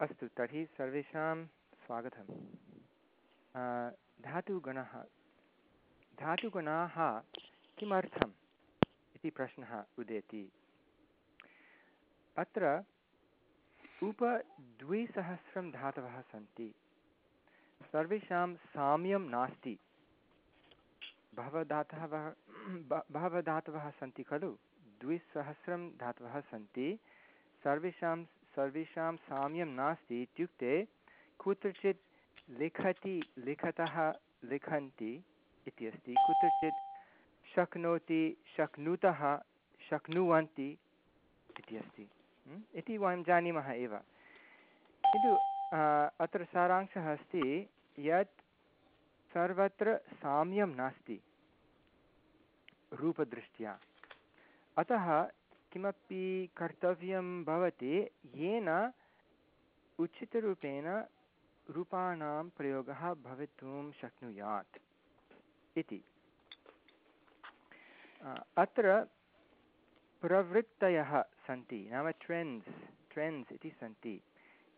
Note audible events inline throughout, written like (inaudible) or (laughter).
अस्तु, तर्हि सर्वेषां स्वागतं धातुगणः, धातुगणाः किमर्थम् इति प्रश्नः उदेति। अत्र उपद्विसहस्रं धातवः सन्ति। सर्वेषां साम्यं नास्ति। बहवः धातवः बहवः धातवः सन्ति खलु? द्विसहस्रं धातवः सन्ति। सर्वेषां सर्वेषां साम्यं नास्ति इत्युक्ते कुत्रचित् लिखति, लिखतः, लिखन्ति इति अस्ति। कुत्रचित् शक्नोति, शक्नुतः, शक्नुवन्ति इति अस्ति। इति वयं जानीमः एव। किन्तु अत्र सारांशः अस्ति यत् सर्वत्र साम्यं नास्ति रूपदृष्ट्या। अतः किमपि कर्तव्यं भवति, येन उचितरूपेण रूपाणां प्रयोगः भवितुं शक्नुयात् इति। अत्र प्रवृत्तयः सन्ति, नाम ट्रेण्ड्स् ट्रेण्ड्स् इति सन्ति।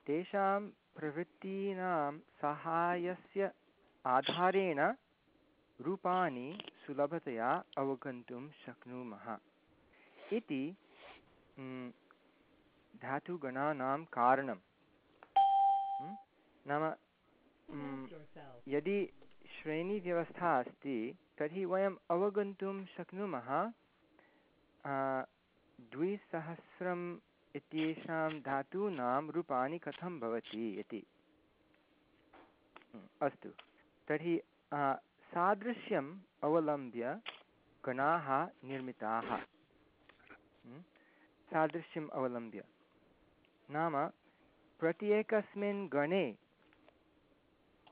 तेषां प्रवृत्तीनां सहायस्य आधारेण रूपाणि सुलभतया अवगन्तुं शक्नुमः। इति धातुगणानां कारणं। नाम यदि श्रेणीव्यवस्था अस्ति, तर्हि वयम् अवगन्तुं शक्नुमः द्विसहस्रम् इत्येषां धातूनां रूपाणि कथं भवति इति। अस्तु। तर्हि सादृश्यम् अवलम्ब्य गणाः निर्मिताः। सादृश्यम् अवलम्ब्य। नाम, प्रत्येकस्मिन् गणे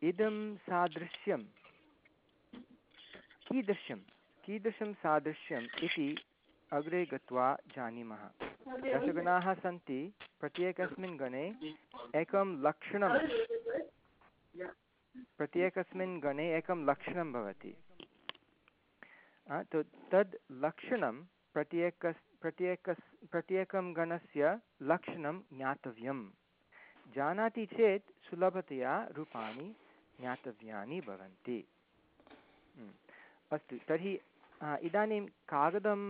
इदं सादृश्यं कीदृशं कीदृशं सादृश्यम् इति अग्रे गत्वा जानीमः। दशगणाः सन्ति, प्रत्येकस्मिन् गणे एकं लक्षणं। प्रत्येकस्मिन् गणे एकं लक्षणं भवति। तद् लक्षणं प्रत्येकस् प्रत्येकस् प्रत्येकं गणस्य लक्षणं ज्ञातव्यं जानाति चेत् सुलभतया रूपाणि ज्ञातव्यानि भवन्ति। अस्तु तर्हि इदानीं कागदम्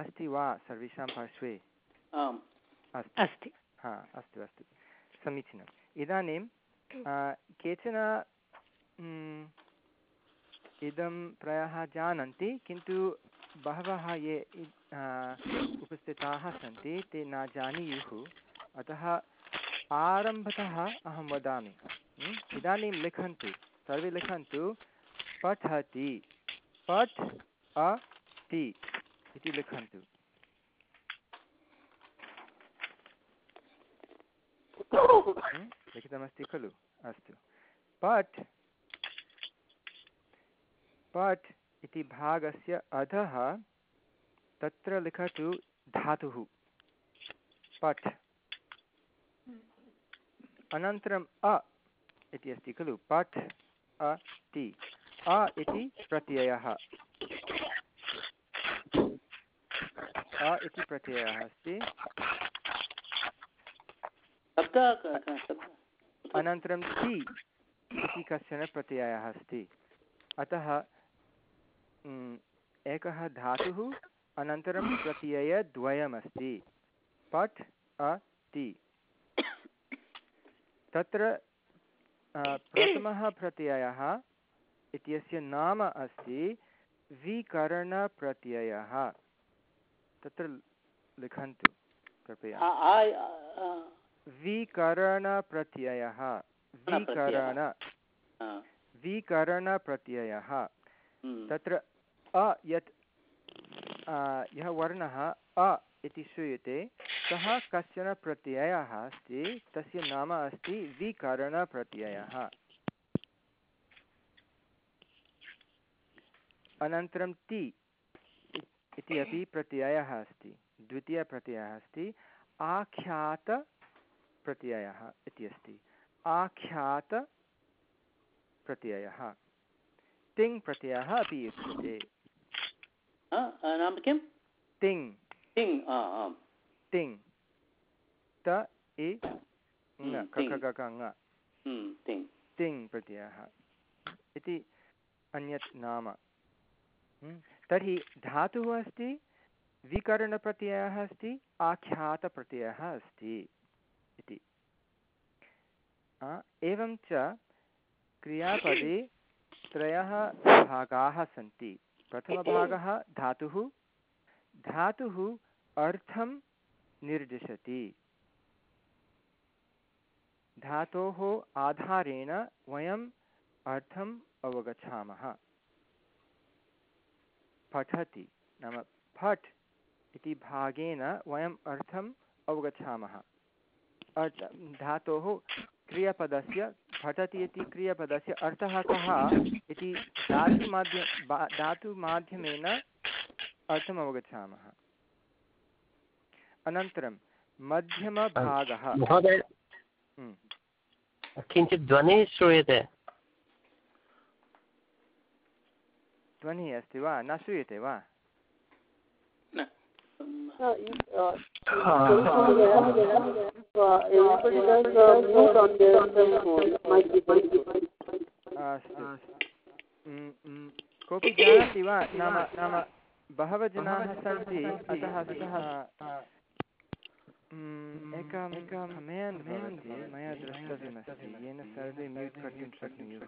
अस्ति वा सर्वेषां पार्श्वे? अस्तु। अस्ति। हा अस्तु अस्तु। समीचीनम् इदानीं केचन इदं प्रायः जानन्ति किन्तु बहवः ये उपस्थिताः सन्ति, ते न जानीयुः। अतः आरम्भतः अहं वदामि। इदानीं लिखन्तु, सर्वे लिखन्तु। पठति। पठ् अति इति लिखन्तु। लिखितमस्ति खलु? अस्तु। पठ्। पठ्। इति भागस्य अधः तत्र लिखतु धातुः। पठ्। अनन्तरम् अ इति अस्ति खलु। पठ् अति अ इति प्रत्ययः। अ इति प्रत्ययः अस्ति। अनन्तरं ति इति कश्चन प्रत्ययः अस्ति। अतः एकः धातुः अनन्तरं प्रत्ययद्वयमस्ति पठ् अति तत्र प्रथमः प्रत्ययः इत्यस्य नाम अस्ति विकरणप्रत्ययः। तत्र लिखन्तु कृपया। विकरणप्रत्ययः। विकरण। विकरणप्रत्ययः। तत्र अ यत् यः वर्णः अ इति श्रूयते, सः कश्चन प्रत्ययः अस्ति, तस्य नाम अस्ति विकरणप्रत्ययः। अनन्तरं ति इति अपि प्रत्ययः अस्ति, द्वितीयप्रत्ययः अस्ति, आख्यातप्रत्ययः इति अस्ति, आख्यातप्रत्ययः। तिङ् प्रत्ययः अपि उच्यते। नाम किं तिङ् तिङ् तिङ् त इ तिङ् प्रत्ययः इति अन्यत् नाम तर्हि धातुः अस्ति विकरणप्रत्ययः अस्ति आख्यातप्रत्ययः अस्ति इति एवं च क्रियापदे त्रयः भागाः सन्ति प्रथमभागः धातुः धातुः अर्थं निर्दिशति। धातोः आधारेण वयम् अर्थम् अवगच्छामः। पठति। नाम फट् इति भागेन वयम् अर्थम् अवगच्छामः। धातोः क्रियपदस्य पठति इति क्रियपदस्य अर्थः कः इति धातुमाध्यम धातुमाध्यमेन अर्थम् अवगच्छामः अनन्तरं मध्यमभागः। हम्म। किञ्चित् ध्वनिः श्रूयते। ध्वनिः अस्ति वा? न श्रूयते वा? कोऽपि जानाति वा नाम नाम बहवः जनाः सन्ति अतः अतः एकम् एकं मेन् भवति मया द्रष्टव्यमस्ति येन सर्वे म्यूट् कर्तुं शक्नुयुः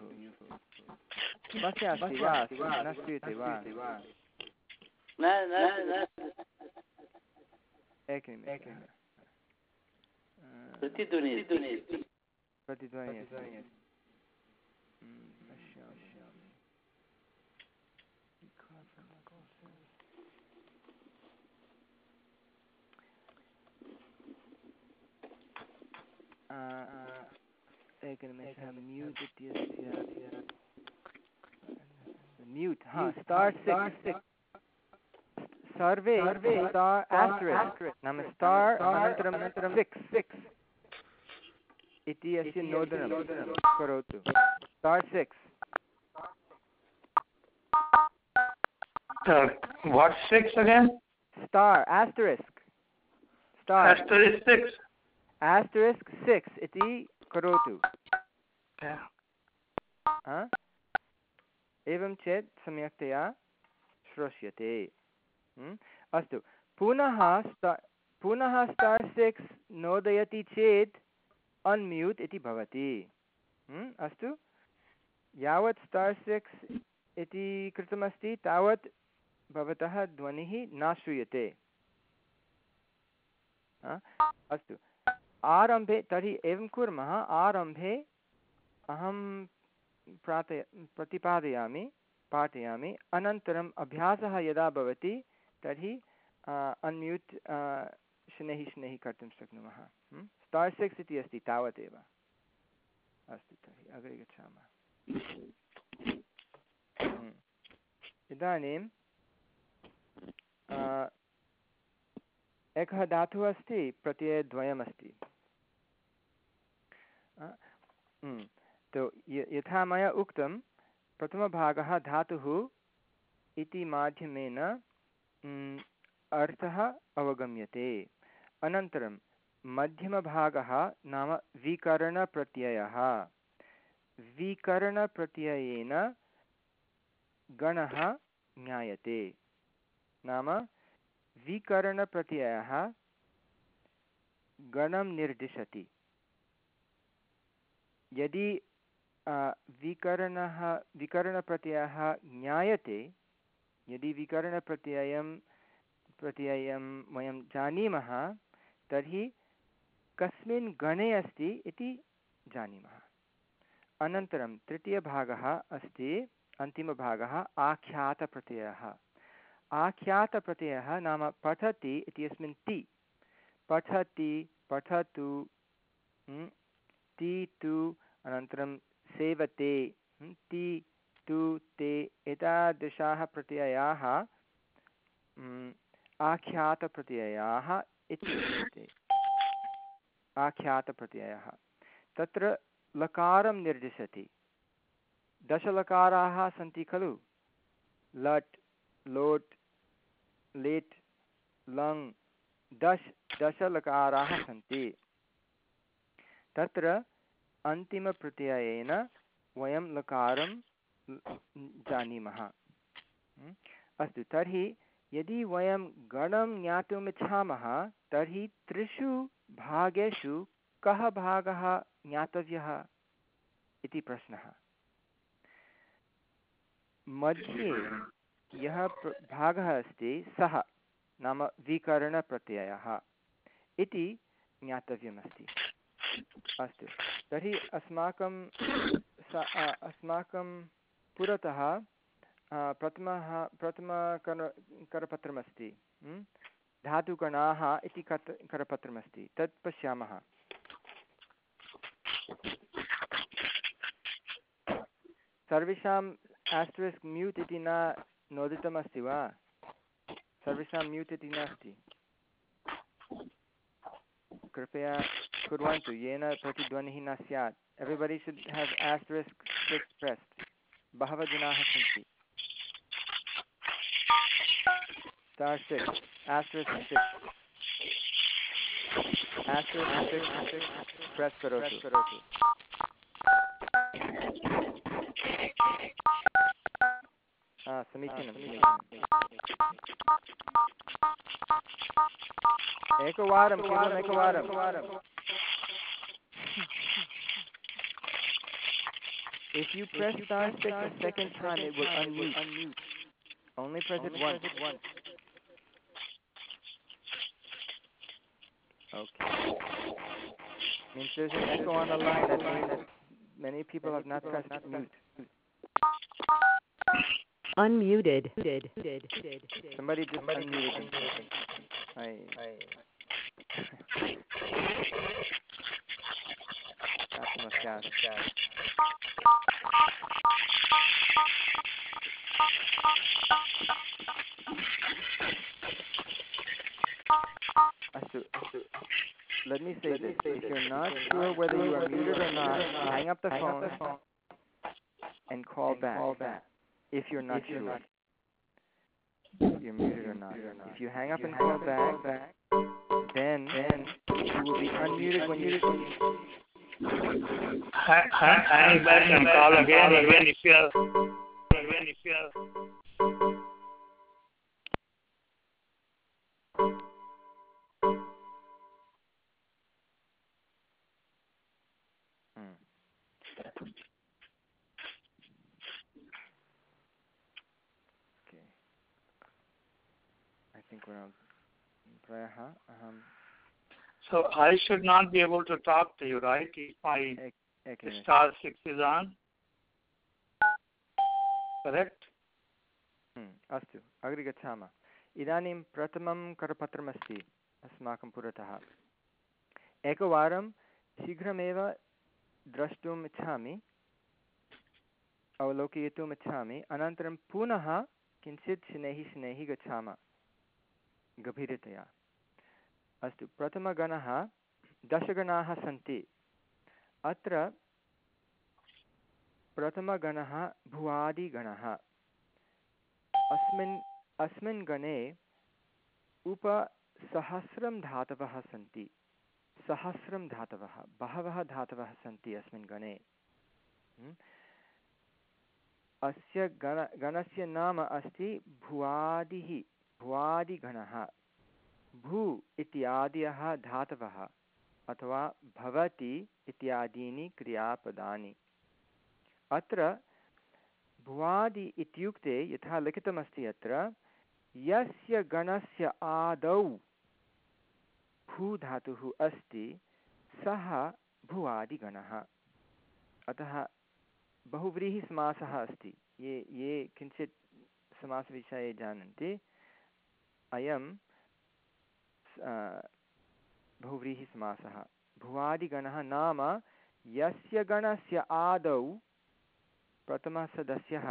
समस्या अस्ति वा न श्रूयते वा एकनिमिषम् एकनिमिषम् प्रतिध्वनिः अस्ति एकनिमेषः म्यूट् इत्यस्य म्यूट् हा स्टार् सिक्स् सर्वे स्टार् आस्ट्रिक् नाम स्टार् अनन्तरं अनन्तरं सिक्स् सिक्स् इति अस्य नोदनं करोतु star six What six again? Star, asterisk. Star. Asterisk six. asterisk six इति करोतु एवं चेत् सम्यक्तया श्रोष्यते अस्तु। पुनः स्टा पुनः स्टार् सिक्स् नोदयति चेत् अन्म्यूट् इति भवति। अस्तु। यावत् स्टार् सिक्स् इति कृतमस्ति, तावत् भवतः ध्वनिः न श्रूयते। अस्तु। आरम्भे, तर्हि एवं कुर्मः। आरम्भे अहं प्रार्थय प्रतिपादयामि, पाठयामि। अनन्तरम् अभ्यासः यदा भवति तर्हि अन्म्यूट् शनैः शनैः कर्तुं शक्नुमः। स्टार् सिक्स् इति अस्ति तावदेव अस्तु तर्हि, अग्रे गच्छामः। इदानीं एकः धातुः अस्ति, प्रत्ययद्वयमस्ति। तो यथा मया उक्तं, प्रथमभागः धातुः इति माध्यमेन अर्थः अवगम्यते। अनन्तरं, मध्यमभागः नाम विकरणप्रत्ययः। विकरणप्रत्ययेन गणः ज्ञायते। नाम विकरणप्रत्ययः गणं निर्दिशति। यदि विकरणः, विकरणप्रत्ययः ज्ञायते यदि विकरणप्रत्ययं प्रत्ययं वयं जानीमः, तर्हि कस्मिन् गणे अस्ति इति जानीमः। अनन्तरं तृतीयभागः अस्ति, अन्तिमभागः आख्यातप्रत्ययः। आख्यातप्रत्ययः नाम पठति इत्यस्मिन् ति। पठति, पठतु ति तु अनन्तरं सेवते ति। तु ते एतादृशाः प्रत्ययाः आख्यातप्रत्ययाः इत्युच्यते आख्यातप्रत्ययः। तत्र लकारं निर्दिशति। दशलकाराः सन्ति खलु? लट्, लोट्, लिट्, लङ्, दश, दशलकाराः सन्ति। तत्र अन्तिमप्रत्ययेन वयं लकारं जानीमः। अस्तु तर्हि यदि वयं गणं ज्ञातुम् इच्छामः तर्हि त्रिषु भागेषु कः भागः ज्ञातव्यः इति प्रश्नः। मध्ये यः भागः अस्ति सः नाम विकरणप्रत्ययः इति ज्ञातव्यमस्ति अस्तु। तर्हि अस्माकं अस्माकं पुरतः प्रथमः, प्रथमकर, करपत्रमस्ति धातुगणाः इति कत्, करपत्रमस्ति, तत् पश्यामः। सर्वेषाम् आस्ट्रिस्क् म्यूट् इति न नोदितमस्ति वा? सर्वेषां म्यूट् इति नास्ति। कृपया कुर्वन्तु, येन प्रतिध्वनिः न स्यात्। Everybody should have asterisk six pressed बहवः जनाः सन्ति। Star six asterisk six asterisk six press करोतु करोतु समीचीनं एकवारं केवलम् एकवारं If you press star six a second time, it will unmute. unmute. Only press it once. once. Okay. Means there's an echo on the line. That means that many people have not pressed mute. Unmuted. Somebody just unmuted. I. I. Let me say this. If you're not sure whether you are muted or not, hang up the phone and call back if you're not sure you're muted or not. If you hang up and call back, then then you will be unmuted when you. Hang back and call again when you feel So I should not be able to talk to you, right? If my okay. star six is on, correct? अस्तु अग्रे गच्छामः इदानीं प्रथमं करपत्रमस्ति अस्माकं पुरतः एकवारं शीघ्रमेव द्रष्टुम् इच्छामि, अवलोकयितुम् इच्छामि, अनन्तरं पुनः किञ्चित् शनैः शनैः गच्छामः, गभीरतया। अस्तु, प्रथमगणः दशगणाः सन्ति। अत्र प्रथमगणः भुवादिगणः। अस्मिन् अस्मिन् गणे उपसहस्रं धातवः सन्ति। सहस्रं धातवः, बहवः धातवः सन्ति अस्मिन् गणे। अस्य गण, गणस्य नाम अस्ति भुवादिः, भुवादिगणः। भू इत्यादयः धातवः, अथवा भवति इत्यादीनि क्रियापदानि। अत्र भुवादि इत्युक्ते यथा लिखितमस्ति अत्र, यस्य गणस्य आदौ भूधातुः अस्ति, सः भुवादिगणः। अतः बहुव्रीहिसमासः अस्ति। ये ये किञ्चित् समासविषये जानन्ति, अयं बहुव्रीहिसमासः भुवादिगणः नाम यस्य गणस्य आदौ प्रथमः सदस्यः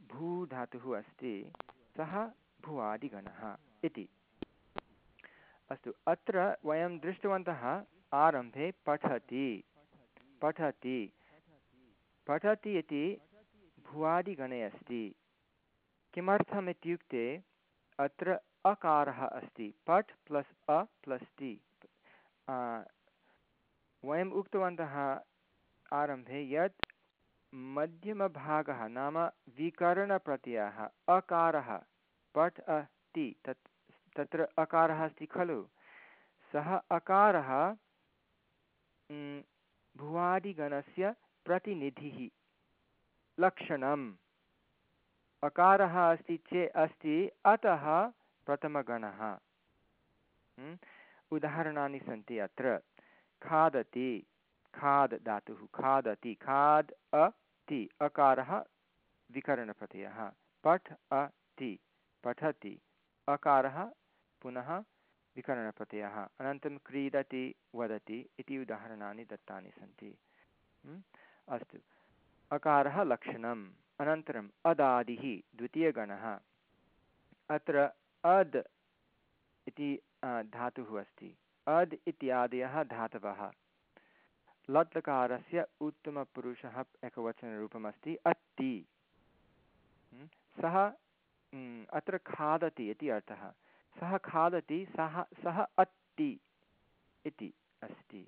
भूधातुः अस्ति, सः भुवादिगणः इति। अस्तु, अत्र वयं दृष्टवन्तः आरम्भे पठति। पठति। पठति इति भुवादिगणे अस्ति। किमर्थम् इत्युक्ते अत्र अकारः अस्ति। पठ् प्लस् अ प्लस् टि। वयम् उक्तवन्तः आरम्भे यत् मध्यमभागः नाम विकरणप्रत्ययः, अकारः, पठ् अस्ति तत् तत्र अकारः अस्ति खलु। सः अकारः भुवादिगणस्य प्रतिनिधिः। लक्षणम्। अकारः अस्ति चेत् अस्ति अतः प्रथमगणः। उदाहरणानि सन्ति अत्र। खादति, खाद् धातुः, खादति, खाद् अति, अकारः विकरणप्रत्ययः पठ अति, पठति, अकारः पुनः विकरणप्रत्ययः अनन्तरं क्रीडति वदति इति उदाहरणानि दत्तानि सन्ति। अस्तु। अकारः लक्षणम्। अनन्तरम् अदादिः, द्वितीयगणः। अत्र अद् इति धातुः अस्ति। अद् इत्यादयः धातवः। लट्लकारस्य उत्तमपुरुषः एकवचनरूपमस्ति, अत्ति। सः अत्र खादति इति अर्थः। सः खादति, सः सः अत्ति इति अस्ति।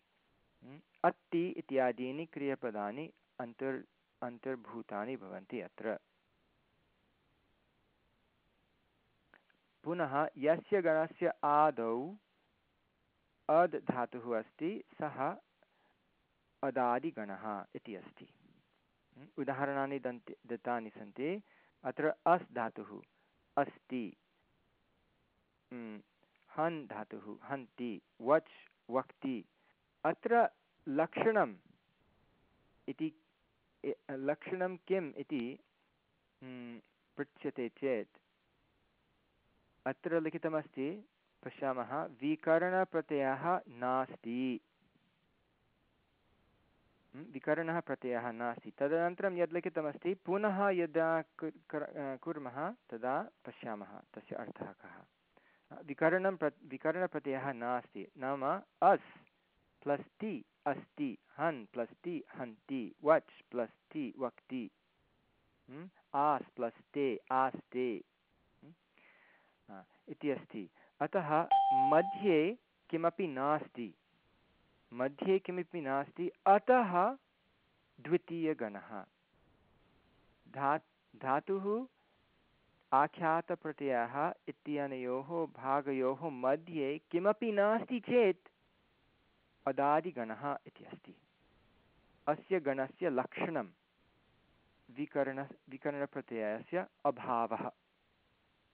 अत्ति इत्यादीनि क्रियपदानि अन्तर्, अन्तर्भूतानि भवन्ति अत्र। पुनः यस्य गणस्य आदौ अद् धातुः अस्ति, सः अदादिगणः इति अस्ति। उदाहरणानि दन्ति, दत्तानि सन्ति। अत्र अस् धातुः अस्ति। हन् धातुः, हन्ति, वच्, वक्ति, अत्र लक्षणम् इति लक्षणं किम् इति पृच्छ्यते चेत्, अत्र लिखितमस्ति, पश्यामः, विकरणप्रत्ययः नास्ति। विकरणः प्रत्ययः नास्ति। तदनन्तरं यद् लिखितमस्ति, पुनः यदा कुर्मः, तदा पश्यामः, तस्य अर्थः कः। विकरणं प्र विकरणप्रत्ययः नास्ति। नाम अस् प्लस् टि अस्ति, हन् प्लस् टि हन्ति वच् प्लस् टि वक्ति। आस् प्लस् ते आस्ते इति अस्ति। अतः मध्ये किमपि नास्ति। मध्ये किमपि नास्ति। अतः द्वितीयगणः। धा धातुः आख्यातप्रत्ययः इत्यनयोः भागयोः मध्ये किमपि नास्ति चेत् अदादिगणः इति अस्ति। अस्य गणस्य लक्षणं विकरण, विकरणप्रत्ययस्य अभावः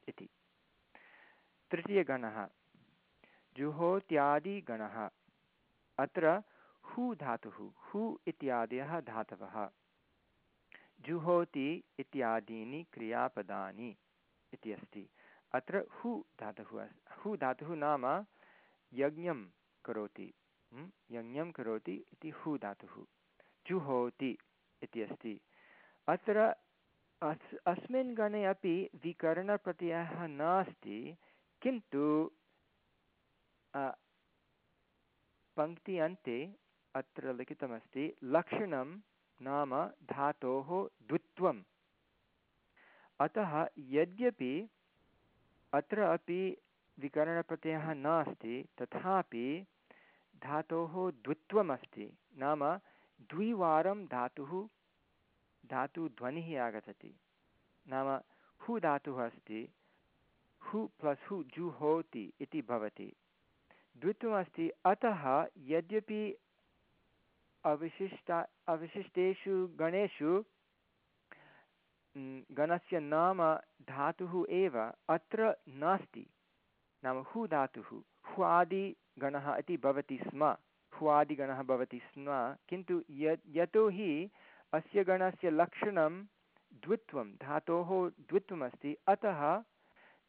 इति। तृतीयगणः जुहोत्यादिगणः, अत्र हु धातुः, हु इत्यादयः धातवः। जुहोति इत्यादीनि क्रियापदानि। इति अस्ति। अत्र हु धातुः हु धातुः नाम यज्ञं करोति। यज्ञं करोति इति हु धातुः। जुहोति इति अस्ति। अत्र अस्, अस्मिन् गणे अपि विकरणप्रत्ययः नास्ति, किन्तु पङ्क्ति अन्ते अत्र लिखितमस्ति, लक्षणं नाम धातोः द्वित्वम्। अतः यद्यपि अत्र अपि विकरणप्रत्ययः नास्ति, तथापि धातोः द्वित्वमस्ति, नाम द्विवारं धातुः, धातुध्वनिः आगच्छति। नाम हु धातुः अस्ति, हु प्लस् हु जुहोति इति भवति। द्वित्वमस्ति, अतः यद्यपि अविशिष्टा, अविशिष्टेषु गणेषु गणस्य नाम धातुः एव अत्र नास्ति। नाम हु धातुः? ह्वादिगणः इति भवति स्म। ह्वादिगणः भवति स्म। किन्तु यत् यतोहि अस्य गणस्य लक्षणं द्वित्वं, धातोः द्वित्वमस्ति। अतः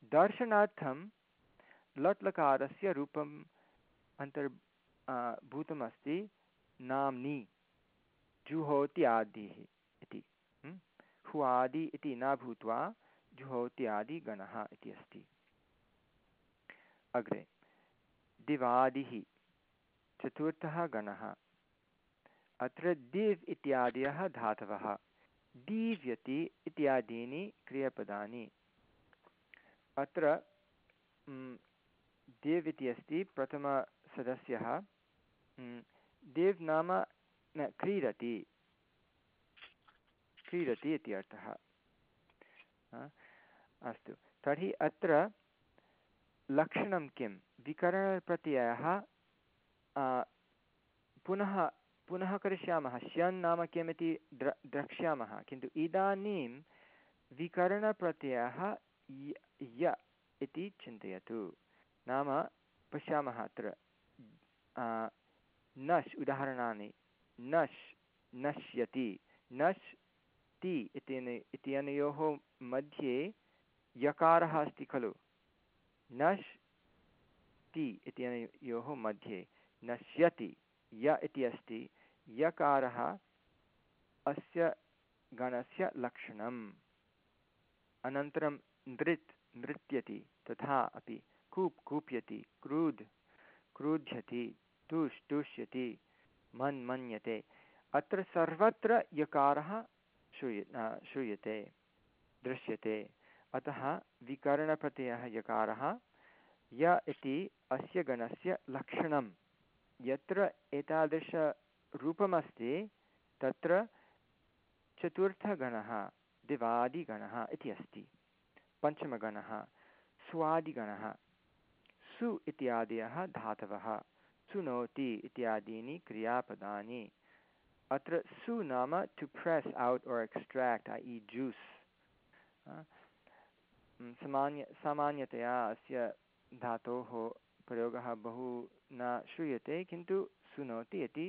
दर्शनार्थं लट्लकारस्य रूपं अन्तर् भूतमस्ति। नाम्नि जुहोत्यादिः इति। हुआदि इति न भूत्वा जुहोत्यादिगणः इति अस्ति। अग्रे, दिवादिः, चतुर्थः गणः, अत्र दिव् इत्यादयः धातवः, दीव्यति इत्यादीनि क्रियपदानि। अत्र दिव् इति अस्ति प्रथम सदस्यः दिव् नाम न क्रीडति। क्रीडति इति अर्थः। अस्तु। तर्हि अत्र लक्षणं किं? विकरणप्रत्ययः पुनः पुनः करिष्यामः। स्यन् नाम किमिति द्र, द्रक्ष्यामः। किन्तु इदानीं विकरणप्रत्ययः य इति चिन्तयतु। नाम पश्यामः अत्र। नश्, उदाहरणानि। नश्, नश्यति। नश् ति इत्यन इत्यनयोः मध्ये यकारः अस्ति खलु। नश्, ति इत्यनयोः मध्ये। नश्यति, य इति अस्ति। यकारः अस्य गणस्य लक्षणम्। अनन्तरं नृत्, नृत्यति, तथा अपि। कूप्, कूप्यति, क्रूद्, क्रुध्यति, तुष्, तुष्यति मन् अत्र सर्वत्र यकारः श्रूय श्रूयते, दृश्यते। अतः विकरणप्रत्ययः यकारः, य इति अस्य गणस्य लक्षणं यत्र एतादृशरूपमस्ति, तत्र चतुर्थगणः, दिवादिगणः इति अस्ति। पञ्चमगणः, स्वादिगणः, सु इत्यादयः धातवः। सुनोति इत्यादीनि क्रियापदानि। अत्र सु नाम to press out or extract ऐ इ जूस् सामान्य, सामान्यतया अस्य धातोः प्रयोगः बहु न श्रूयते, किन्तु सुनोति इति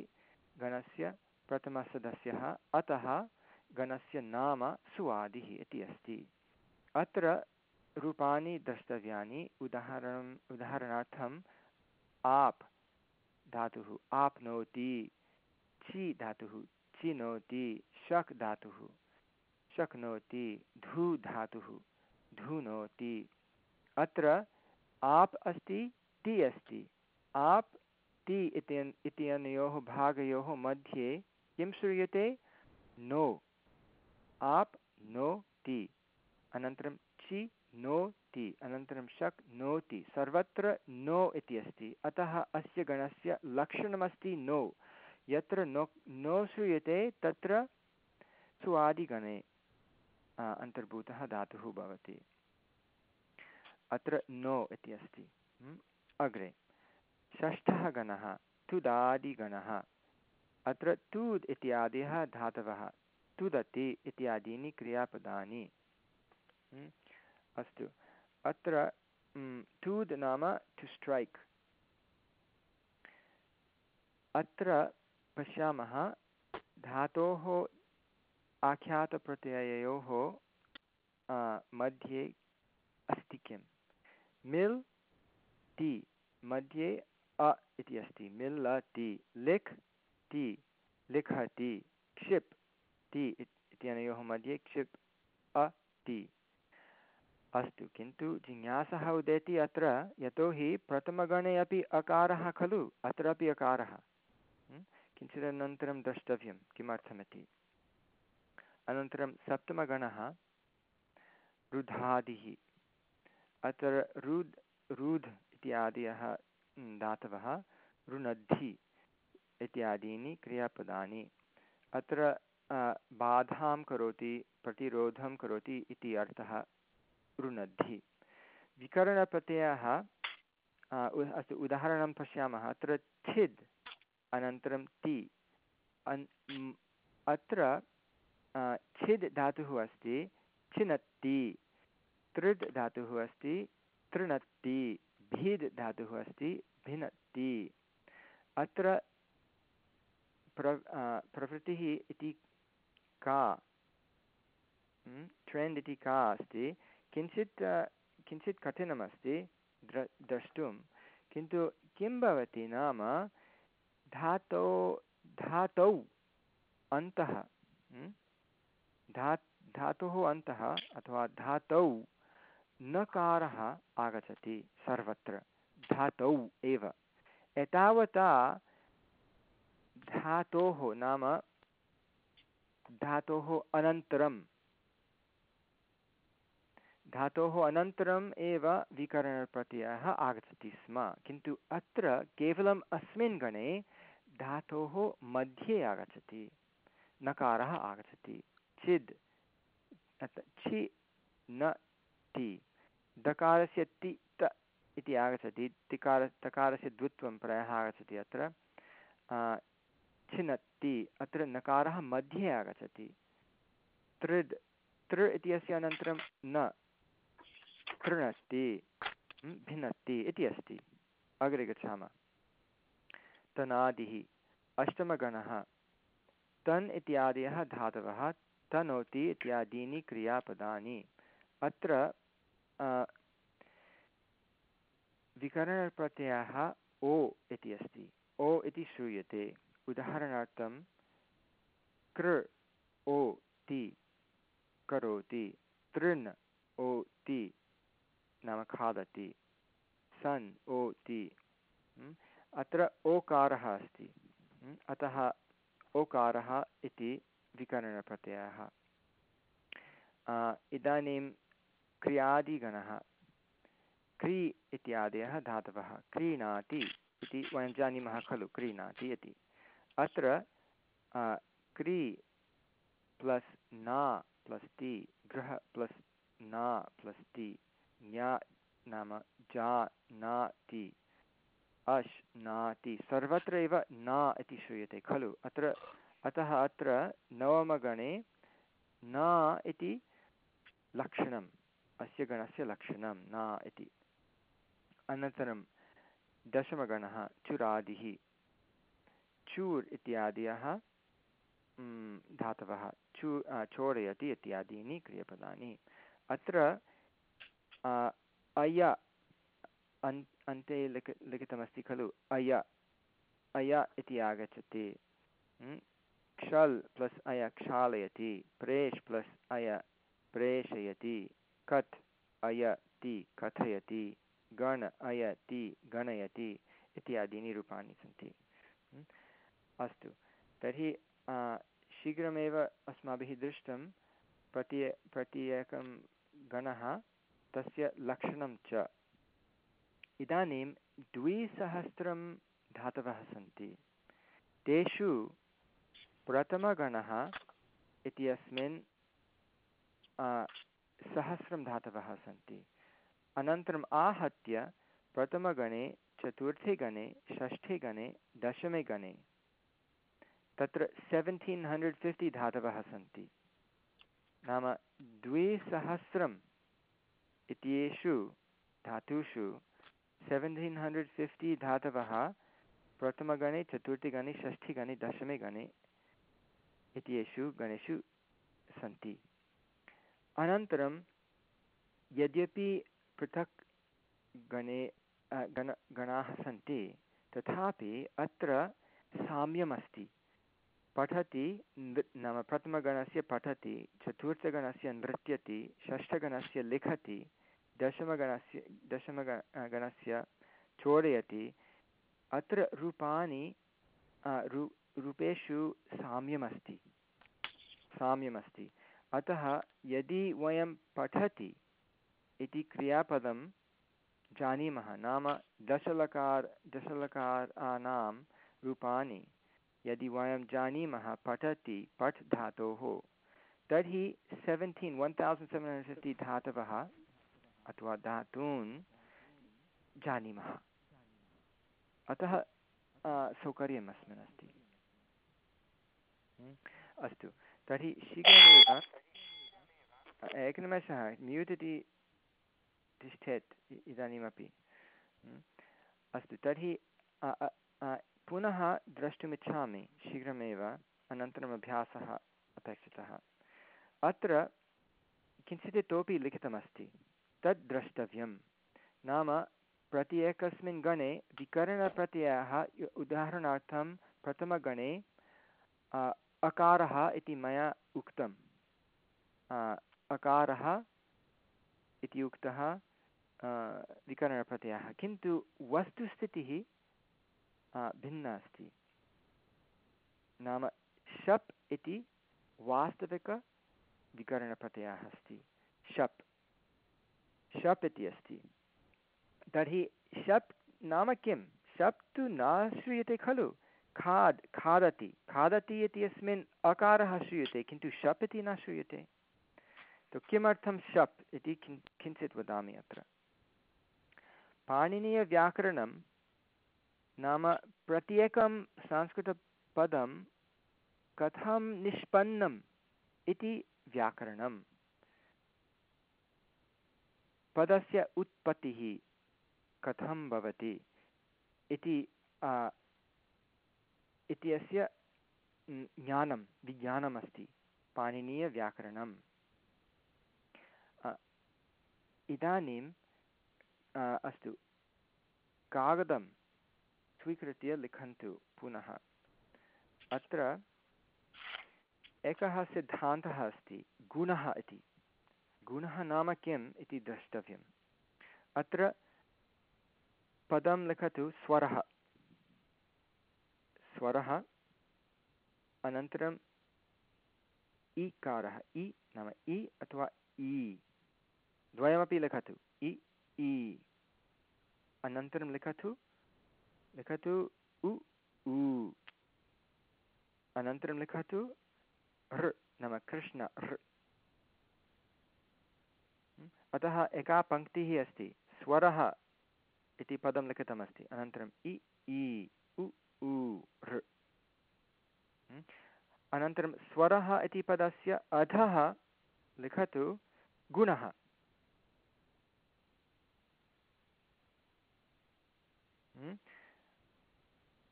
गणस्य प्रथमसदस्यः अतः गणस्य नाम सुवादिः इति अस्ति। अत्र रूपाणि द्रष्टव्यानि। उदाहरणम्, उदाहरणार्थम्, आप् धातुः आप्नोति। चि धातुः चिनोति शक् धातुः शक्नोति धू धातुः धुनोति अत्र आप् अस्ति टि अस्ति। आप् टि इत्यन्, इत्यनयोः भागयोः मध्ये किं श्रूयते? नो। आप् नो टि अनन्तरं चि नो टि अनन्तरं शक् नोति सर्वत्र नो इति अस्ति। अतः अस्य गणस्य लक्षणमस्ति नो। यत्र नो नो श्रूयते तत्र स्वादिगणे अन्तर्भूतः धातुः भवति। अत्र नो इति अस्ति। अग्रे। षष्ठः गणः, तुदादिगणः। अत्र तुद् इत्यादयः धातवः। तुदति इत्यादीनि क्रियापदानि। अस्तु। अत्र तुद् नाम टु स्ट्रैक् अत्र पश्यामः, धातोः आख्यातप्रत्यययोः मध्ये अस्ति किं मिल् टि मध्ये अ इति अस्ति। मिल् टि लिख् टि लिखति, क्षिप् टि इत्यनयोः मध्ये क्षिप्, अ टि अस्तु, किन्तु जिज्ञासः उदेति अत्र, यतोहि प्रथमगणे अपि अकारः खलु अत्रापि अकारः। किञ्चिदनन्तरं द्रष्टव्यं, किमर्थमिति? अनन्तरं सप्तमगणः, रुधादिः अत्र रुद् रुध् इत्यादयः धातवः रुणद्धि इत्यादीनि क्रियापदानि। अत्र बाधां करोति, प्रतिरोधं करोति इति अर्थः रुणद्धि विकरणप्रत्ययः अस्तु, उदाहरणं पश्यामः। अत्र छिद् अनन्तरं ति। अत्र छिद् धातुः अस्ति, छिनत्ति। तृड् धातुः अस्ति, तृणत्ति। भिद् धातुः अस्ति, भिनत्ति। अत्र प्र प्रवृत्तिः इति का? ट्रेण्ड् इति का अस्ति? किञ्चित् किञ्चित् कठिनमस्ति, द्र द्रष्टुं किन्तु किं भवति नाम धातो, धातौ अन्तः धा, धातुः अन्तः अथवा धातौ नकारः आगच्छति सर्वत्र, धातौ एव। एतावता धातोः नाम धातोः अनन्तरं, धातोः अनन्तरम् एव विकरणप्रत्ययः आगच्छति स्म, किन्तु अत्र केवलम् अस्मिन् गणे धातोः मध्ये आगच्छति, नकारः आगच्छति चिद् छि, न टि दकारस्य टि त इति आगच्छति, तिकार, तकारस्य द्वित्वं प्रायः आगच्छति अत्र छिनत्ति अत्र नकारः मध्ये आगच्छति, तृद्, तृ इत्यस्य अनन्तरं न कृणस्ति भिन्नस्ति इति अस्ति, अग्रे गच्छामः। तनादिः अष्टमगणः। तन् इत्यादयः धातवः, तनोति इत्यादीनि क्रियापदानि। अत्र विकरणप्रत्ययः ओ इति अस्ति। ओ इति श्रूयते। उदाहरणार्थं, कृ, ओ, ति करोति। तृन् ओ, ति नाम खादति। सन्, ओ, ति। अत्र ओकारः अस्ति। अतः ओकारः इति विकरणप्रत्ययः। इदानीं क्रियादिगणः। क्री इत्यादयः धातवः। क्रीणाति इति वयं जानीमः खलु, क्रीणाति इति। अत्र क्री प्लस् ना प्लस् ति, गृह प्लस् ना प्लस् ति ज्ञा नाम जा नाति अश् नाति सर्वत्र एव न इति श्रूयते, खलु? अत्र, अतः अत्र नवमगणे न इति लक्षणम्, अस्य गणस्य लक्षणं, न इति। अनन्तरं दशमगणः, चुरादिः। चूर् इत्यादयः धातवः। चू चोरयति इत्यादीनि क्रियपदानि। अत्र अय, अन् अन्ते लिख, लिखितमस्ति खलु अय अय इति आगच्छति। क्षल् प्लस् अय क्षालयति, प्रेष् प्लस् अय प्रेषयति, कथ् अयति कथयति, गण अयति गणयति इत्यादीनि रूपाणि सन्ति। अस्तु, तर्हि शीघ्रमेव अस्माभिः दृष्टं प्रति प्रत्येकं गणः तस्य लक्षणं च। इदानीं द्विसहस्रं धातवः सन्ति। तेषु प्रथमगणः इत्यस्मिन् सहस्रं धातवः सन्ति। अनन्तरम् आहत्य प्रथमगणे चतुर्थे गणे षष्ठे गणे दशमे गणे तत्र सेवेन्टीन् हण्ड्रेड् फिफ्टि धातवः सन्ति। नाम द्विसहस्रम् इत्येषु धातुषु सेवेन्टीन् हण्ड्रेड् फिफ्टि धातवः प्रथमगणे, चतुर्थीगणे, षष्ठीगणे दशमे गणे इत्येषु गणेषु सन्ति। अनन्तरं यद्यपि पृथक् गणे गण, गणाः सन्ति, तथापि अत्र साम्यमस्ति। पठति नाम प्रथमगणस्य पठति, चतुर्थगणस्य नृत्यति, षष्ठगणस्य लिखति दशमगणस्य दशमग गणस्य चोरयति। अत्र रूपाणि रूपेषु साम्यमस्ति। साम्यमस्ति। अतः यदि वयं पठति इति क्रियापदं जानीमः, नाम दशलकार, दशलकाराणां रूपाणि, यदि वयं जानीमः, पठति पठ् धातोः तर्हि seventeen, one thousand seven hundred fifty धातवः अथवा धातून् जानीमः। अतः सौकर्यम् अस्मिन् अस्ति। अस्तु तर्हि शीघ्रमेव एकनिमेषः म्यूट् इति तिष्ठेत् इदानीमपि। अस्तु तर्हि पुनः द्रष्टुमिच्छामि शीघ्रमेव अनन्तरम् अभ्यासः अपेक्षितः। अत्र किञ्चित् इतोपि लिखितमस्ति। तद् द्रष्टव्यं नाम प्रति एकस्मिन् गणे विकरणप्रत्ययः उदाहरणार्थं प्रथमगणे अकारः इति मया उक्तम्। अकारः इति उक्तः विकरणप्रत्ययः। किन्तु वस्तुस्थितिः भिन्ना अस्ति। नाम शप् इति वास्तविकविकरणप्रत्ययः अस्ति। शप्। शप् इति अस्ति। तर्हि शप् नाम किं? शप् तु न श्रूयते खलु। खाद्, खादति। खादति इत्यस्मिन् अकारः श्रूयते, किन्तु शप् इति न श्रूयते। तु किमर्थं शप् इति किं, किञ्चित् वदामि अत्र। पाणिनीयव्याकरणं नाम प्रत्येकं संस्कृतपदं कथं निष्पन्नम् इति व्याकरणं पदस्य उत्पत्तिः कथं भवति इति इत्यस्य ज्ञानं, विज्ञानमस्ति, पाणिनीयव्याकरणम्। इदानीम् अस्तु, कागदं स्वीकृत्य लिखन्तु पुनः। अत्र एकः सिद्धान्तः अस्ति, गुणः इति। गुणः नाम किम् इति द्रष्टव्यम्। अत्र पदं लिखतु स्वरः। स्वरः अनन्तरम् ईकारः। इ नाम इ अथवा इ द्वयमपि लिखतु। इ इ अनन्तरं लिखतु लिखतु उ उ। अनन्तरं लिखतु ऋ नाम कृष्ण ऋ अतः एका पङ्क्तिः अस्ति, स्वरः इति पदं लिखितमस्ति अनन्तरम् इ इ उ ऋ। अनन्तरं स्वरः इति पदस्य अधः लिखतु, गुणः।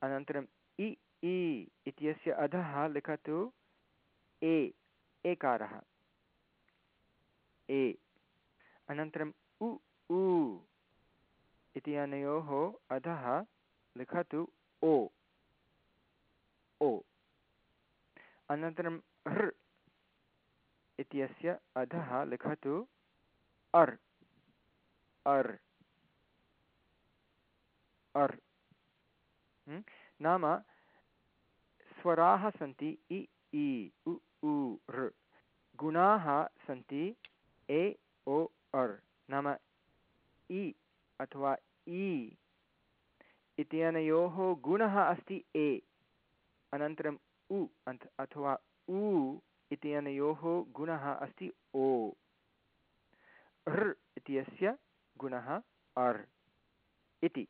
अनन्तरम् इ इ इत्यस्य अधः लिखतु, ए, एकारः। ए अनन्तरम् उ उ इति अनयोः अधः लिखतु ओ। ओ। अनन्तरं हृ इत्यस्य अधः लिखतु अर्। अर्। अर्। नाम स्वराः सन्ति इ इ, उ उ ऋ गुणाः सन्ति ए, ओ अर् नाम इ अथवा इ इत्यनयोः गुणः अस्ति ए। अनन्तरम् उ अन्त अथवा उ इत्यनयोः गुणः अस्ति ओ। ऋ इत्यस्य गुणः अर् इति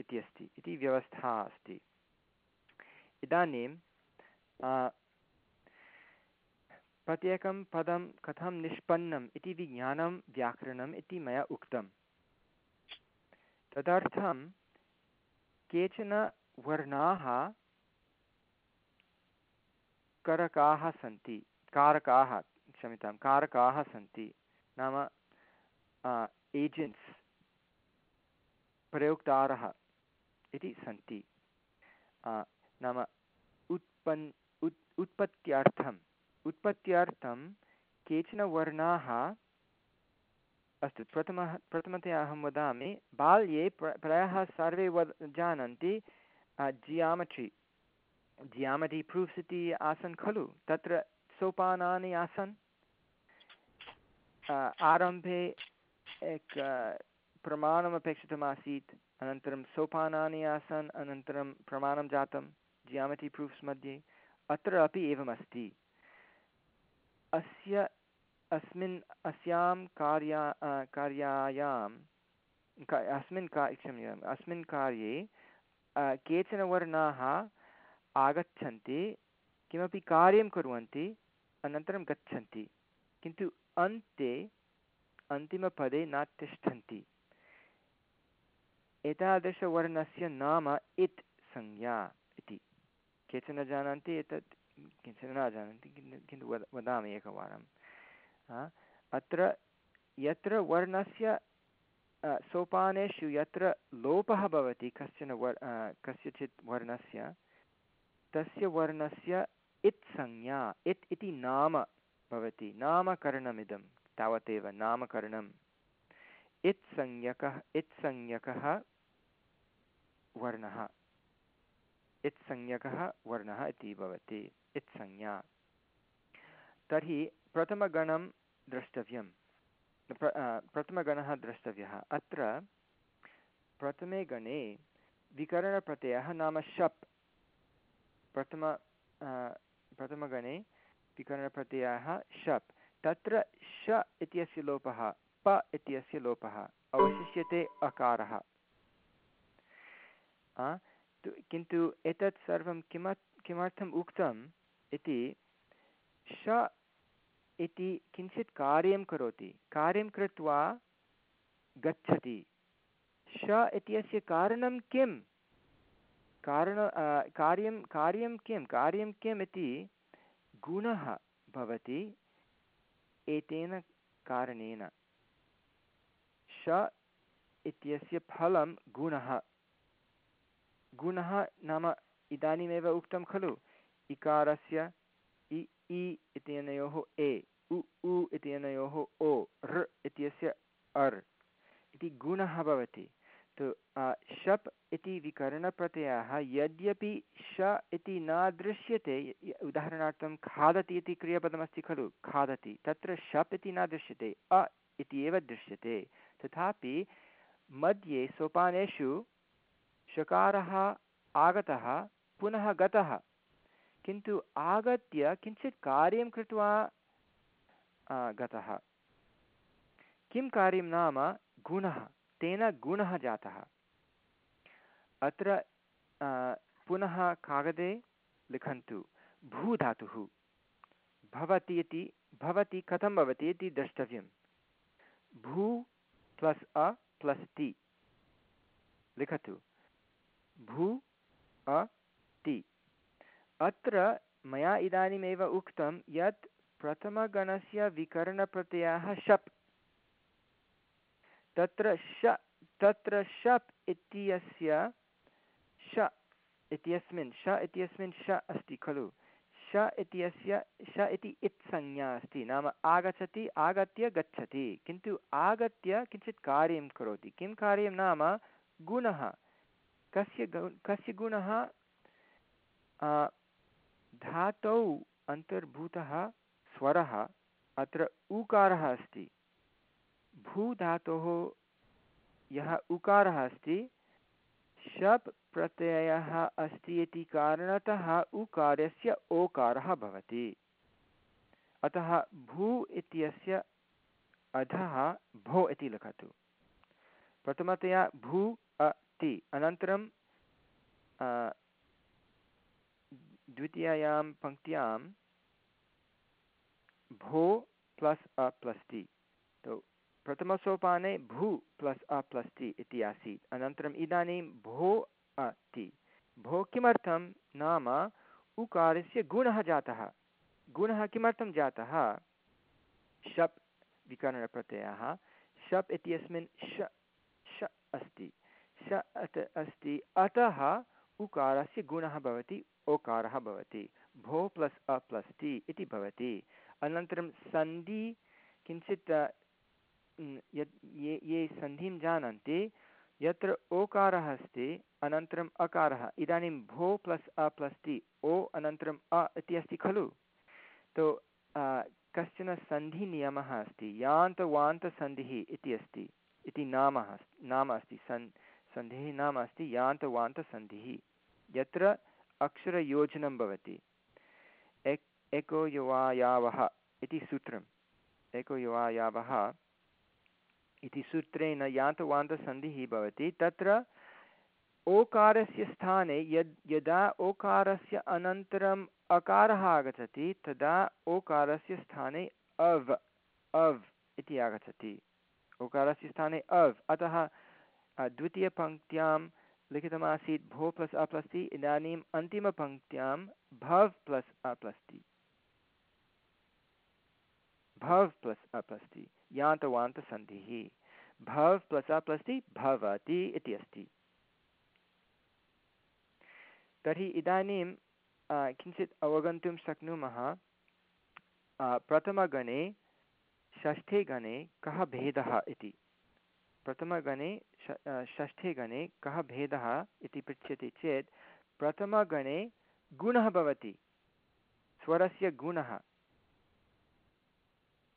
इति अस्ति इति व्यवस्था अस्ति। इदानीं प्रत्येकं पदं कथं निष्पन्नम् इति विज्ञानं व्याकरणम् इति मया उक्तं। तदर्थं केचन वर्णाः करकाः सन्ति, कारकाः क्षम्यतां, कारकाः सन्ति, नाम एजेण्ट्स् प्रयोक्तारः इति सन्ति। नाम, उत्पन्, उत् उत्पत्त्यर्थम् उत्पत्त्यर्थं केचन वर्णाः अस्तु। प्रथमः, प्रथमतया अहं वदामि, बाल्ये प्र, प्रायः सर्वे वद्, जानन्ति जियामट्रि। जियामट्रि प्रूफ्स् इति आसन् खलु? तत्र सोपानानि आसन्? आरम्भे एक प्रमाणमपेक्षितमासीत् अनन्तरं सोपानानि आसन्, अनन्तरं प्रमाणं जातं, जियामट्रि प्रूफ्स् मध्ये, अत्र अपि एवमस्ति। अस्य अस्मिन् अस्यां कार्या कार्यायां अस्मिन् का, क्षम्यताम्, अस्मिन् कार्ये केचन वर्णाः आगच्छन्ति, किमपि कार्यं कुर्वन्ति, अनन्तरं गच्छन्ति, किन्तु अन्ते, अन्तिमपदे न तिष्ठन्ति। एतादृशवर्णस्य नाम इत् संज्ञा इति। केचन जानन्ति एतत् केचन न जानन्ति, किन्तु वद, वदामि एकवारं। अत्र यत्र वर्णस्य सोपानेषु यत्र लोपः भवति, कश्चन वर् कस्यचित् वर्णस्य, तस्य वर्णस्य इत् संज्ञा, इत् इति नाम भवति। नामकरणमिदं, तावदेव नामकरणम् इत्संज्ञकः इत्संज्ञकः वर्णः। इत्संज्ञकः वर्णः इति भवति। इत्संज्ञा तर्हि प्रथमगणं द्रष्टव्यं प्रथमगणः द्रष्टव्यः। अत्र प्रथमे गणे विकरणप्रत्ययः नाम शप्। प्रथम प्रथमगणे विकरणप्रत्ययः शप्। तत्र श इत्यस्य लोपः, प इत्यस्य लोपः। अवशिष्यते अकारः। किन्तु एतत् सर्वं किम किमर्थम् उक्तम्? इति श इति किञ्चित् कार्यं करोति। कार्यं कृत्वा गच्छति। श इत्यस्य कारणं किं कारण कार्यं कार्यं किं? कार्यं किम् इति गुणः भवति एतेन कारणेन। श इत्यस्य फलं गुणः। गुणः नाम इदानीमेव उक्तं खलु? इकारस्य इ इ इत्यनयोः ए, उ उ इत्यनयोः ओ ऋ इत्यस्य अर् इति गुणः भवति। तु शप् इति विकरणप्रत्ययः यद्यपि श इति न दृश्यते उदाहरणार्थं खादति इति क्रियापदमस्ति खलु, खादति। तत्र शप् इति न दृश्यते, अ इति एव दृश्यते। तथापि मध्ये सोपानेषु शकारः आगतः, पुनः गतः किन्तु आगत्य किञ्चित् कार्यं कृत्वा गतः। किं कार्यं नाम? गुणः। तेन गुणः जातः। अत्र पुनः कागदे लिखन्तु। भूधातुः। भवति इति, भवति कथं भवति इति द्रष्टव्यं। भू प्लस् अ प्लस् ति। लिखतु। भू अ ति। अत्र मया इदानीमेव उक्तं यत् प्रथमगणस्य विकरणप्रत्ययः शप्। तत्र श, तत्र शप् इत्यस्य श इत्यस्मिन् श इत्यस्मिन् श अस्ति खलु। श इत्यस्य, श इति इत्संज्ञा अस्ति। नाम आगच्छति, आगत्य गच्छति। किन्तु आगत्य किञ्चित् कार्यं करोति। किं कार्यं नाम गुणः। कस्य कस्य गुणः? धातौ अन्तर्भूतः स्वरः अत्र ऊकारः अस्ति। भूधातोः यः उकारः अस्ति शप् प्रत्ययः अस्ति इति कारणतः उकारस्य ओकारः भवति। अतः भू इत्यस्य अधः भो इति लिखतु। प्रथमतया भू अति अनन्तरं द्वितीयायां पङ्क्त्यां भो प्लस् अ प्लस् टि। तो प्रथमसोपाने भू प्लस् अ प्लस् टि इति आसीत्। अनन्तरम् इदानीं भो अति भो किमर्थं नाम उकारस्य गुणः जातः। गुणः किमर्थं जातः? शप् विकरणप्रत्ययः। शप् इत्यस्मिन् श श अस्ति। श अत् अस्ति अतः उकारस्य गुणः भवति, ओकारः भवति, भो प्लस् अ प्लस् टि इति भवति। अनन्तरं सन्धि, किञ्चित् यत् ये ये सन्धिं जानन्ति, यत्र ओकारः अस्ति, अनन्तरम् अकारः, इदानीं भो प्लस् अ प्लस् टि, ओ, अनन्तरम् अ इति अस्ति खलु? तो कश्चन सन्धिनियमः अस्ति, यान्तवान्तसन्धिः इति अस्ति, इति नाम नाम अस्ति, सन्, सन्धिः नाम अस्ति, यान्तवान्तसन्धिः। यत्र अक्षरयोजनं भवति। एक्, एको युवायावः इति सूत्रम्। एको युवायावः इति सूत्रेण यान्तवान्तसन्धिः भवति। तत्र ओकारस्य स्थाने यद्, यदा ओकारस्य अनन्तरम् अकारः आगच्छति, तदा ओकारस्य स्थाने अव् अव् इति आगच्छति। ओकारस्य स्थाने अव्। अतः द्वितीयपङ्क्त्यां लिखितमासीत् भो प्लस् अ प्लस् टि इदानीम् अन्तिमपङ्क्त्यां भव् प्लस् अ प्लस् टि भव् प्लस् अ प्लस् टि यान्तवान्तसन्धिः। भव् प्लस् अ प्लस् टि भवति इति अस्ति। तर्हि इदानीं किञ्चित् अवगन्तुं शक्नुमः प्रथमगणे, षष्ठे गणे कः भेदः इति। प्रथमगणे षष्ठे गणे कः भेदः इति पृच्छ्यते चेत् प्रथमगणे गुणः भवति, स्वरस्य गुणः।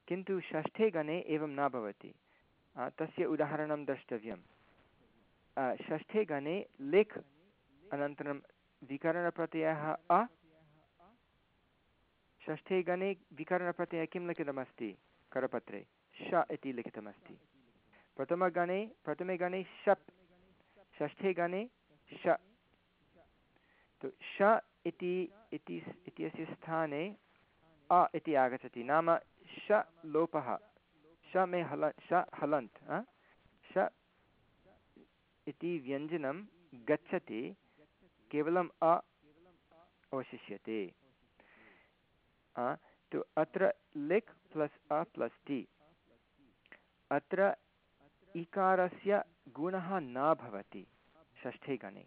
किन्तु षष्ठे गणे एवं न भवति। तस्य उदाहरणं द्रष्टव्यं षष्ठे गणे लिख्, अनन्तरं विकरणप्रत्ययः अ। षष्ठे गणे विकरणप्रत्ययः किं लिखितमस्ति? करपत्रे। श इति लिखितमस्ति। प्रथमगणे प्रथमे गणे शप्, षष्ठे गणे श। तु श इति इत्यस्य स्थाने अ इति आगच्छति। नाम श लोपः। श मे हल, श हलन्त् श इति व्यञ्जनं गच्छति, केवलम् अ अवशिष्यते। तु अत्र लिक् प्लस् अ प्लस् टि। अत्र इकारस्य गुणः न भवति षष्ठे गणे।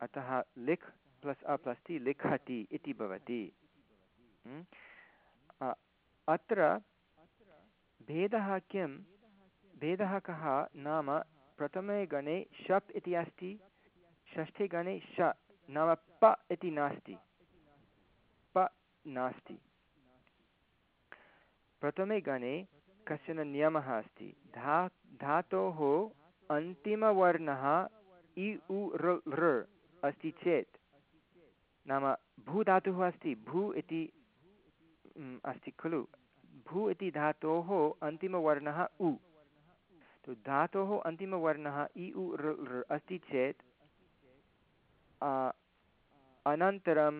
अतः लिख् प्लस् अ प्लस् टि लिखति इति भवति। अत्र भेदः किं भेदः कः? नाम प्रथमे गणे शप् इति अस्ति, षष्ठे गणे श, नाम प इति नास्ति। प नास्ति। प्रथमे गणे कश्चन नियमः अस्ति। धा, धातोः अन्तिमवर्णः इ, उ ऋ अस्ति चेत्, नाम भूधातुः अस्ति। भू इति अस्ति खलु। भू इति धातोः अन्तिमवर्णः उ। तु धातोः अन्तिमवर्णः इ, उ ऋ अस्ति चेत् अनन्तरं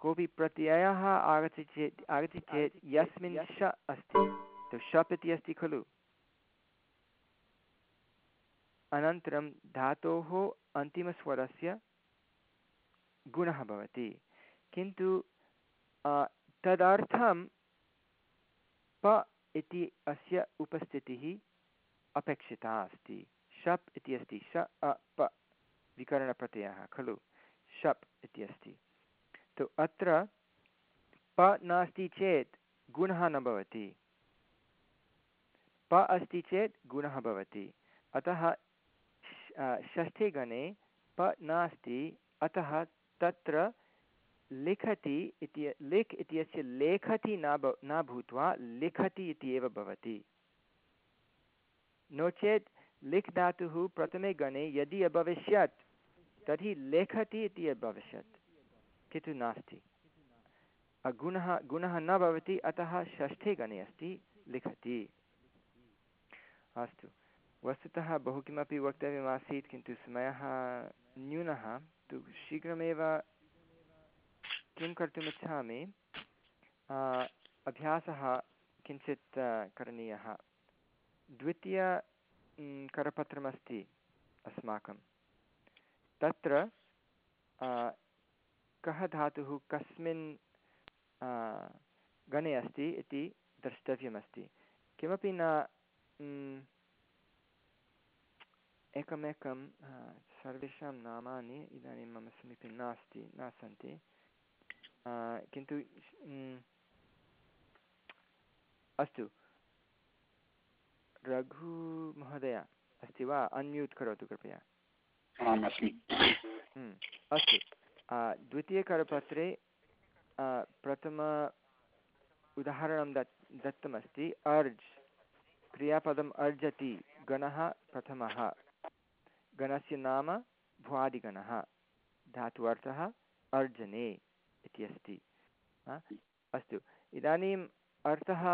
कोऽपि प्रत्ययः आगच्छति चेत् आगच्छति चेत् यस्मिन् श अस्ति। तु शप् इति अस्ति खलु। अनन्तरं धातोः अन्तिमस्वरस्य गुणः भवति। किन्तु तदर्थं प इति अस्य उपस्थितिः अपेक्षिता अस्ति। शप् इति अस्ति। श अ प। विकरणप्रत्ययः खलु। शप् इति अस्ति। तु अत्र प नास्ति चेत् गुणः न भवति। प अस्ति चेत् गुणः भवति। अतः षष्ठे गणे प नास्ति, अतः तत्र लिखति इति, लिख् इत्यस्य लेखति न भ, न भूत्वा लिखति इति एव भवति। नो चेत् लिख् धातुः प्रथमे गणे यदि अभविष्यत्, तर्हि लेखति इति अभविष्यत्। किन्तु नास्ति गुणः गुणः न भवति, अतः षष्ठे गणे अस्ति, लिखति। अस्तु। वस्तुतः बहु किमपि वक्तव्यमासीत्, किन्तु समयः न्यूनः, तु शीघ्रमेव किं कर्तुमिच्छामि अभ्यासः किञ्चित् करणीयः। द्वितीय करपत्रमस्ति अस्माकं। तत्र कः धातुः कस्मिन् गणे अस्ति इति द्रष्टव्यमस्ति। किमपि न एकमेकं सर्वेषां नामानि इदानीं मम समीपे नास्ति न सन्ति किन्तु अस्तु। रघुमहोदय अस्ति वा? अन्म्यूट् करोतु कृपया। आम् अस्मि। अस्तु। द्वितीयकरपत्रे प्रथम उदाहरणं दत्, दत्तमस्ति, अर्ज्, क्रियापदम् अर्जति, गणः प्रथमः, गणस्य नाम भ्वादिगणः धातु अर्थः अर्जने इति अस्ति अस्तु, इदानीम् अर्थः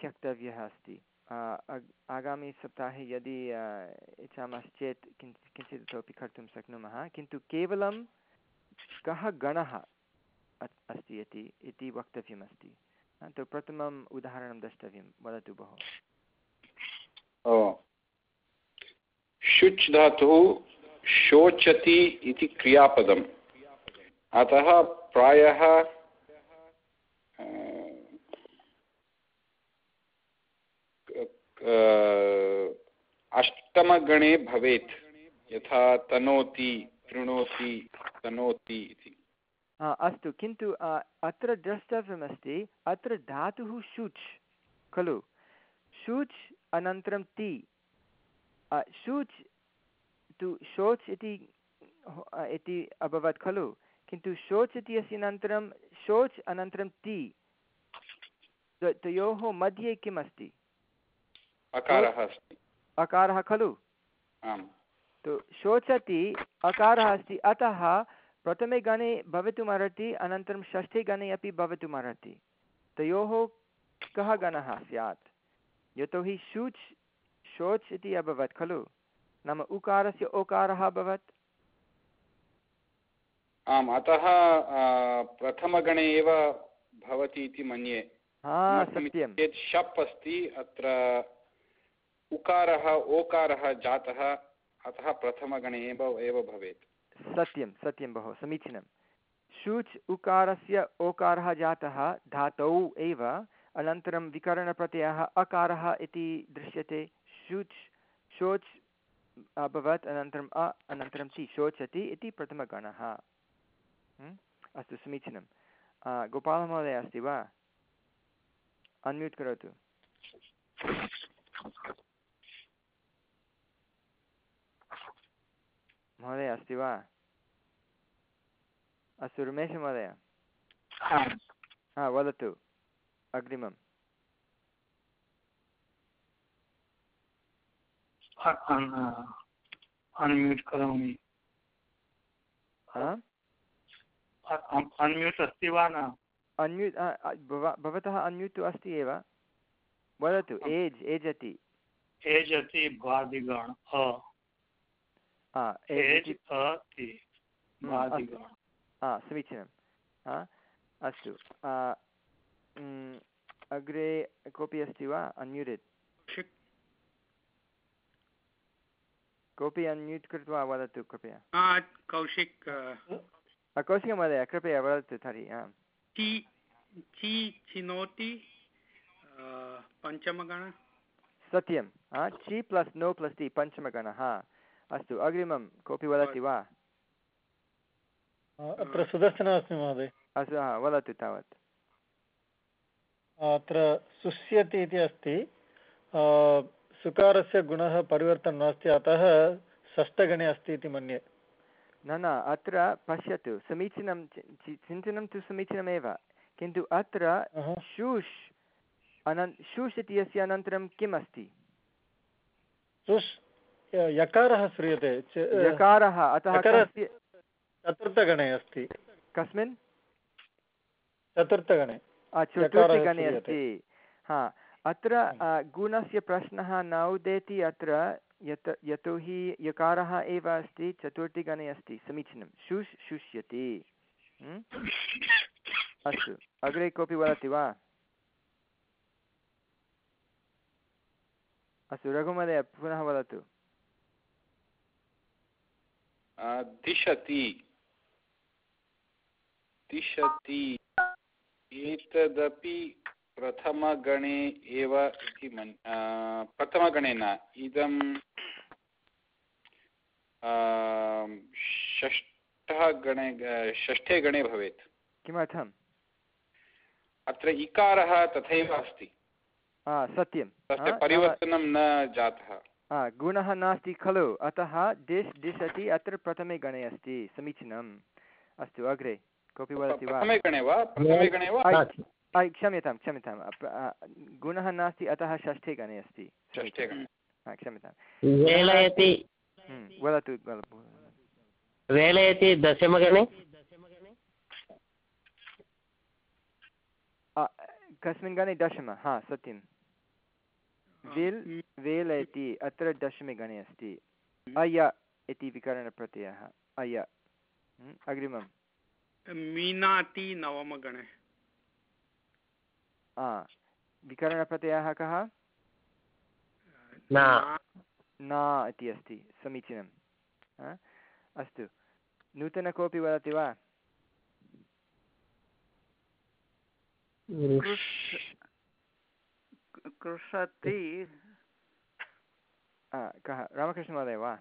त्यक्तव्यः अस्ति आगामिसप्ताहे यदि इच्छामश्चेत् किञ्चित् किञ्चित् इतोपि कर्तुं शक्नुमः, किन्तु केवलं कः गणः अस्ति इति इति वक्तव्यमस्ति? तु प्रथमम् उदाहरणं द्रष्टव्यं, वदतु भोः। शुच् धातुः शोचति इति क्रियापदम्। अतः प्रायः अष्टमगणे भवेत्। यथा तनोति शृणोति तनोति इति। अस्तु किन्तु अत्र द्रष्टव्यमस्ति अत्र धातुः शुच् खलु? शुच् अनन्तरं ति। शुच् तु शोच् इति इति अभवत् खलु? किन्तु शोच् इति अस्य अनन्तरं शोच् अनन्तरं ति। तयोः मध्ये किम् अस्ति अकारः अस्ति। अकारः खलु? आम्। तु शोचति अकारः अस्ति अतः प्रथमे गणे भवितुमर्हति अनन्तरं षष्ठे गणे अपि भवितुमर्हति तयोः कः गणः स्यात्? यतोहि शूच् शोच् इति अभवत् खलु? नाम उकारस्य ओकारः अभवत्। आम् अतः प्रथमगणे एव भवति इति मन्ये। सत्यं चेत् शप् अस्ति अत्र उकारः ओकारः जातः। अतः प्रथमगणे एव भवेत्। सत्यं सत्यं बहु समीचीनं। शूच् उकारस्य ओकारः जातः धातौ एव, अनन्तरं विकरणप्रत्ययः अकारः इति दृश्यते। शूच्, शोच् अभवत् अनन्तरम् अ, अनन्तरं ति, शोचति इति प्रथमगणः। अस्तु, समीचीनं। गोपालमहोदय अस्ति वा? अन्म्यूट् करोतु। महोदय अस्ति वा? अस्तु रमेशमहोदय हा। वदतु अग्रिमम्। अन्म्यूट् करोमि। अन्म्यूट् अस्ति वा न? अन्म्यूट् भवतः अन्म्यूट् तु अस्ति एव। वदतु एज् एज् अति एज् अति समीचीनं अस्तु अग्रे कोऽपि अस्ति वा अन्म्यूटेड् कोऽपि अन्म्यूट् कृत्वा वदतु कृपया कौशिक् कौशिकमहोदय कृपया वदतु तर्हि आम् चि चिनोति पञ्चमगण सत्यं चि प्लस् नो प्लस् टि पञ्चमगणः अस्तु अग्रिमं कोऽपि वदति वा? अत्र सुदर्शनः अस्मि महोदय। अस्तु हा वदतु तावत्। अत्र सुस्यति इति अस्ति। सुकारस्य गुणः परिवर्तनं नास्ति अतः षष्ठगणे अस्ति इति मन्ये। न न अत्र पश्यतु समीचीनं चिन्तनं तु समीचीनमेव किन्तु अत्र शूष् अनन् शूष् इत्यस्य अनन्तरं किम् अस्ति शुष् यकारः श्रूयते। यकारः अतः चतुर्थगणे अस्ति। कस्मिन्? चतुर्थगणे। चतुर्थगणे अस्ति। हा अत्र गुणस्य प्रश्नः न उदेति अत्र यत् यतोहि यकारः एव अस्ति चतुर्थीगणे अस्ति। समीचीनं। शुष् शुष्यति। अस्तु। अग्रे कोऽपि वदति वा? अस्तु रघुमहोदय पुनः वदतु। दिशति। दिशति। एतदपि प्रथमगणे एव इति मन् प्रथमगणे न इदं षष्ठः गणे षष्ठे गणे भवेत्। किमर्थम्? अत्र इकारः तथैव अस्ति। सत्यं तस्य परिवर्तनं न जातः। गुणः नास्ति खलु। अतः डिश् अति अत्र प्रथमे गणे अस्ति। समीचीनम्। अस्तु अग्रे। कोऽपि वदति वा? क्षम्यतां क्षम्यतां। गुणः नास्ति अतः षष्ठे गणे अस्ति। क्षम्यतां। हम्म, वदतु वेलयति दशमगणे। कस्मिन् गणे दशम। हा सत्यं वेल् वेलयति अत्र दशमे गणे अस्ति अय इति विकरणप्रत्ययः। अय। हम्म, अग्रिमं मीनाति नवमगणे। विकरणप्रत्ययः कः? न। इति अस्ति समीचीनम्। अस्तु। नूतन कोऽपि वदति वा? कृषति कः रामकृष्णमहोदय वा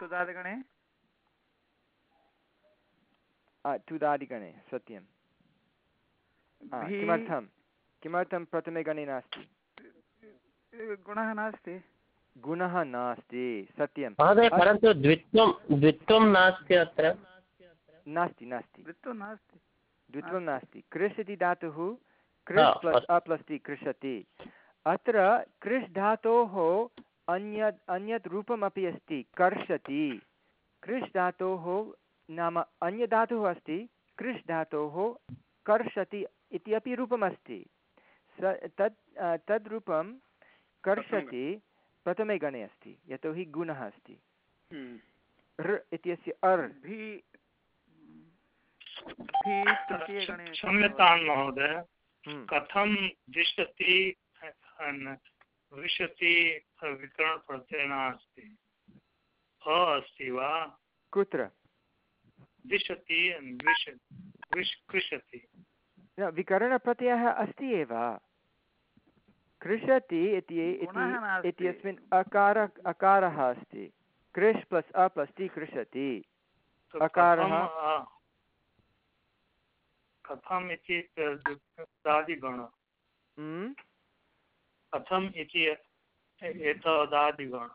तुदादिगणे तुदादिगणे सत्यं किमर्थं किमर्थं प्रथमे गणे नास्ति गुणः नास्ति गुणः नास्ति सत्यं परन्तु द्वित्वं द्वित्वं नास्ति अत्र। नास्ति नास्ति द्वित्वं नास्ति द्वित्वं नास्ति कृष् इति धातुः कृष् प्लस् अ प्लस् टि कृषति। अत्र कृष् धातोः अन्यत् अन्यत् रूपमपि अस्ति कर्षति। कृष् धातोः नाम अन्यधातुः अस्ति कृष् धातोः कर्षति इति अपि रूपमस्ति। स तत् तद् रूपं कर्षति प्रथमे गणे अस्ति यतोहि गुणः अस्ति। ऋ इत्यस्य अर्। क्षम्यतां महोदय। हम्म। कथं दिशति विशति विकरणप्रत्ययः नास्ति अ अस्ति वा? कुत्र? दिशति विश विश कृषति। विकरणप्रत्ययः अस्ति एव। कृषति इति। इत्यस्मिन् अकार अकारः अस्ति। कृष् प्लस् अ प्लस् ति कृषति। तो अकारः? कथं, कथम् इति दादिगण हम्म? कथम् इति एतदादिगण।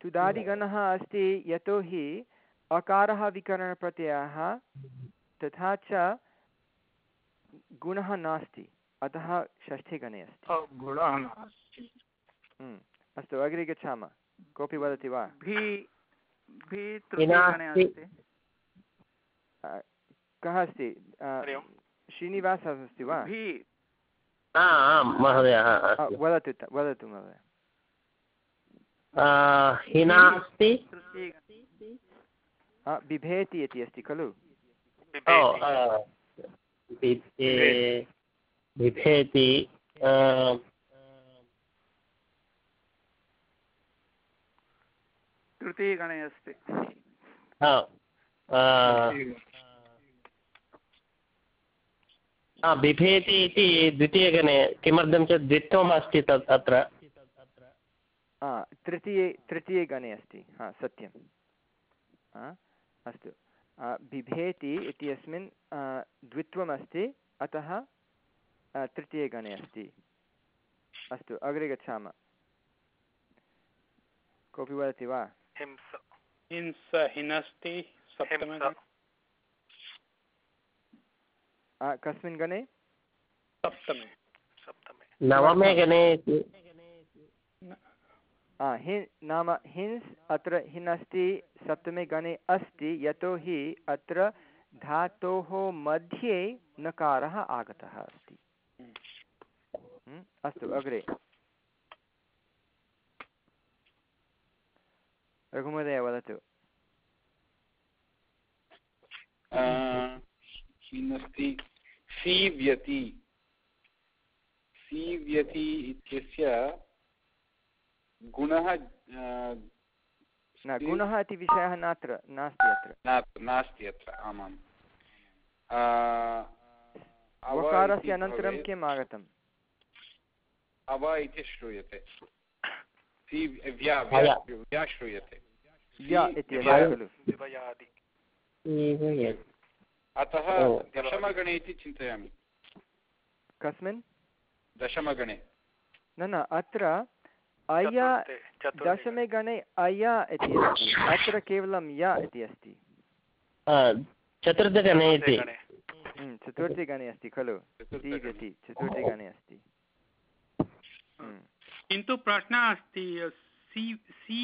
तुदादिगणः अस्ति यतोहि अकारः विकरणप्रत्ययः तथा च गुणः नास्ति अतः षष्ठे गणे अस्ति गुणः नास्ति। हम्म। अस्तु अग्रे गच्छामः। कोऽपि वदति वा? कः अस्ति? अ, श्रीनिवासः अस्ति वा? भी। हा, आं महोदय। वदतु वदतु महोदय। हिनास्ति बिभेति इति अस्ति खलु? बिभेति। तृतीयगणे अस्ति हा, आ, हा, बिभेति इति द्वितीयगणे किमर्थं चेत् द्वित्वम् अस्ति तत् अत्र। तृतीये तृतीये गणे अस्ति। हा सत्यं। हा अस्तु। बिभेति इत्यस्मिन् द्वित्वमस्ति अतः तृतीये गणे अस्ति। अस्तु अग्रे गच्छामः। कोऽपि वदति वा? हिंस हिनस्ति सप्तमे गणे अ, कस्मिन् गणे? सप्तमे। नवमे गणे हि नाम हिंस् अत्र हिन् अस्ति सप्तमे गणे अस्ति यतोहि अत्र धातोः मध्ये नकारः आगतः अस्ति। हम्म, अस्तु अग्रे। रघुमहोदय वदतु। किमस्ति? सीव्यति। सीव्यति इत्यस्य गुणः गुणः इति विषयः नात्र नास्ति अत्र। नास्ति अत्र आमाम्। अ, अव वकारस्य इति अनन्तरं किम् आगतम्? अव इति श्रूयते। व्या श्रूयते। अतः। दशमगणे इति चिन्तयामि। कस्मिन्? दशमगणे। न न अत्र अय दशमे गणे। अय इति अस्ति। अत्र केवलं य इति अस्ति। चतुर्थगणे इति। हम्म, गणे अस्ति खलु। सीव्यति चतुर्थे गणे अस्ति। हम्म, किन्तु प्रश्नः अस्ति सि सि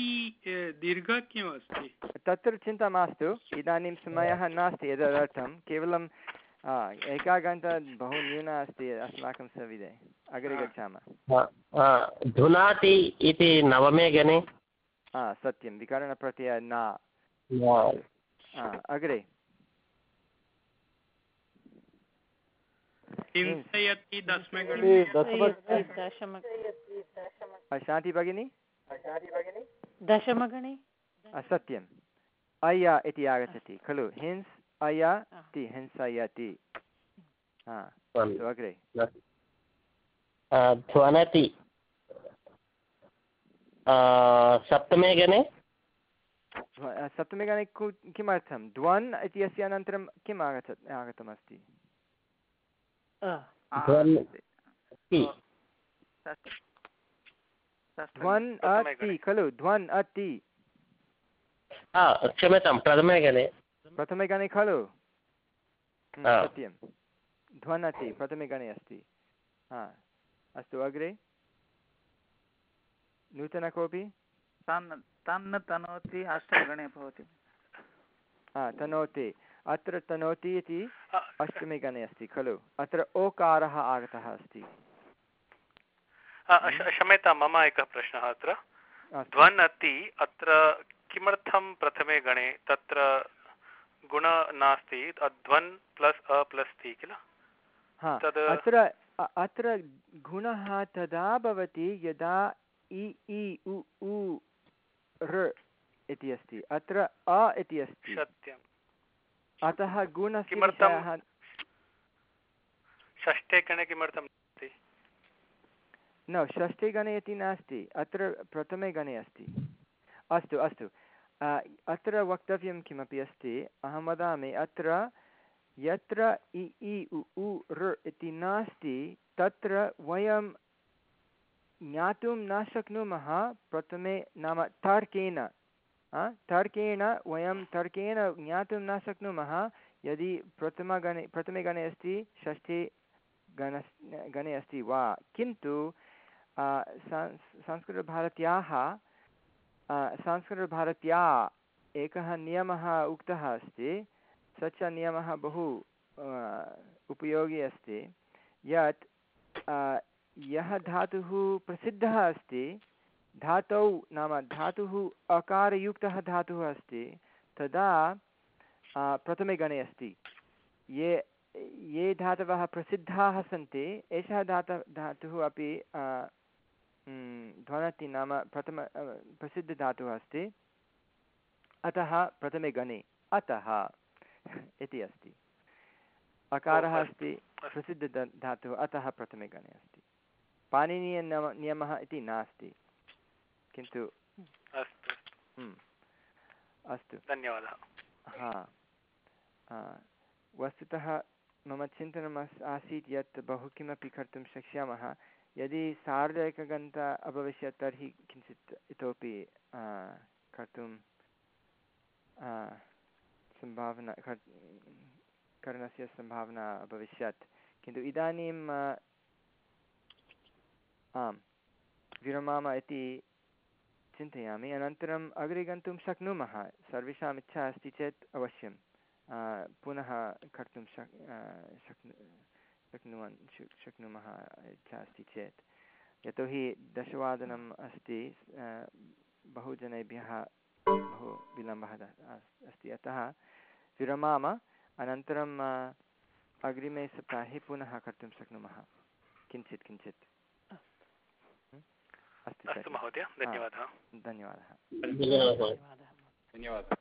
अ, दीर्घ किम् अस्ति? तत्र चिन्ता मास्तु। इदानीं समयः नास्ति एतदर्थं केवलं एका घण्टा बहु न्यूना अस्ति अस्माकं सविधे। अग्रे गच्छामः। धुनाति इति नवमे गणे। हा सत्यं। विकरणप्रत्ययः न। अग्रे। शान्ति भगिनी। दशमगणे। सत्यम्। अय इति आगच्छति खलु? हिंस् अयति हिंसयति हा अस्तु अग्रे। ध्वनति। सप्तमे गणे? सप्तमे गणे कु किमर्थं? ध्वन् इत्यस्य अनन्तरं किम् आगच्छत्। आगतमस्ति ध्वन् अस्ति खलु ध्वन् अति। क्षम्यतां प्रथमे गणे प्रथमे गणे खलु? हम्म, हा। सत्यं। ध्वनति प्रथमे गणे अस्ति हा। अस्तु अग्रे? नूतन कोऽपि? तान् तान् तनोति अष्टमगणे भवति। हा तनोति। अत्र तनोति इति अष्टमे गणे अस्ति खलु? अत्र ओकारः आगतः अस्ति। क्षम्यतां मम एकः प्रश्नः अत्र। ध्वन् अति अत्र किमर्थं प्रथमे गणे तत्र गुण नास्ति ध्वन् प्लस् अ प्लस् ति किल तद् अत्र अत्र गुणः तदा भवति यदा इ इ उ उ ऋ इति अस्ति अत्र अ इति अस्ति सत्यम् अतः गुणस्य किमर्थं? षष्ठे गणे किमर्थं न, षष्ठे गणे इति नास्ति, अत्र प्रथमे गणे अस्ति। अस्तु अस्तु। अत्र वक्तव्यं किमपि अस्ति? अहं वदामि, अत्र यत्र इ इ, उ उ ऋ इति नास्ति, तत्र वयं ज्ञातुं न शक्नुमः, प्रथमे नाम तर्केण। तर्केण, वयं तर्केण ज्ञातुं न शक्नुमः, यदि प्रथमगणे प्रथमे गणे अस्ति, षष्ठे गण गणे अस्ति वा। किन्तु संस्कृतभारत्याः संस्कृतभारत्या एकः नियमः उक्तः अस्ति। स च नियमः बहु उपयोगी अस्ति। यत् यः धातुः प्रसिद्धः अस्ति, धातौ नाम धातुः अकारयुक्तः धातुः अस्ति, तदा प्रथमे गणे अस्ति। ये ये धातवः प्रसिद्धाः सन्ति, एषः धात, धातुः अपि ध्वनति नाम प्रथम प्रसिद्धधातुः अस्ति। अतः प्रथमे गणे अतः (laughs) इति अस्ति। अकारः अस्ति प्रसिद्धधातुः अतः प्रथमे गणे अस्ति। पाणिनीयनियम नियमः इति नास्ति। किन्तु अस्तु। म्, अस्तु। धन्यवादः। हा वस्तुतः मम चिन्तनम् आसीत् यत् बहु किमपि कर्तुं शक्ष्यामः। यदि सार्ध एकघण्टा अभविष्यत्, तर्हि किञ्चित् इतोपि कर्तुं सम्भावना, कर्, करणस्य सम्भावना अभविष्यत्। किन्तु इदानीम् आम्, विरमाम इति चिन्तयामि। अनन्तरम् अग्रे गन्तुं शक्नुमः। सर्वेषाम् इच्छा अस्ति चेत् अवश्यं पुनः कर्तुं शक् शक्नु शक्नुवन् शक्- शक्नुमः इच्छा अस्ति चेत्। यतोहि दशवादनम् अस्ति आ, बहुजनेभ्यः बहु विलम्बः अस्ति। अतः विरमाम अनन्तरं अग्रिमे सप्ताहे पुनः कर्तुं शक्नुमः। किञ्चित् किञ्चित्? अस्तु। अस्तु महोदय धन्यवादः। धन्यवादः। धन्यवादः.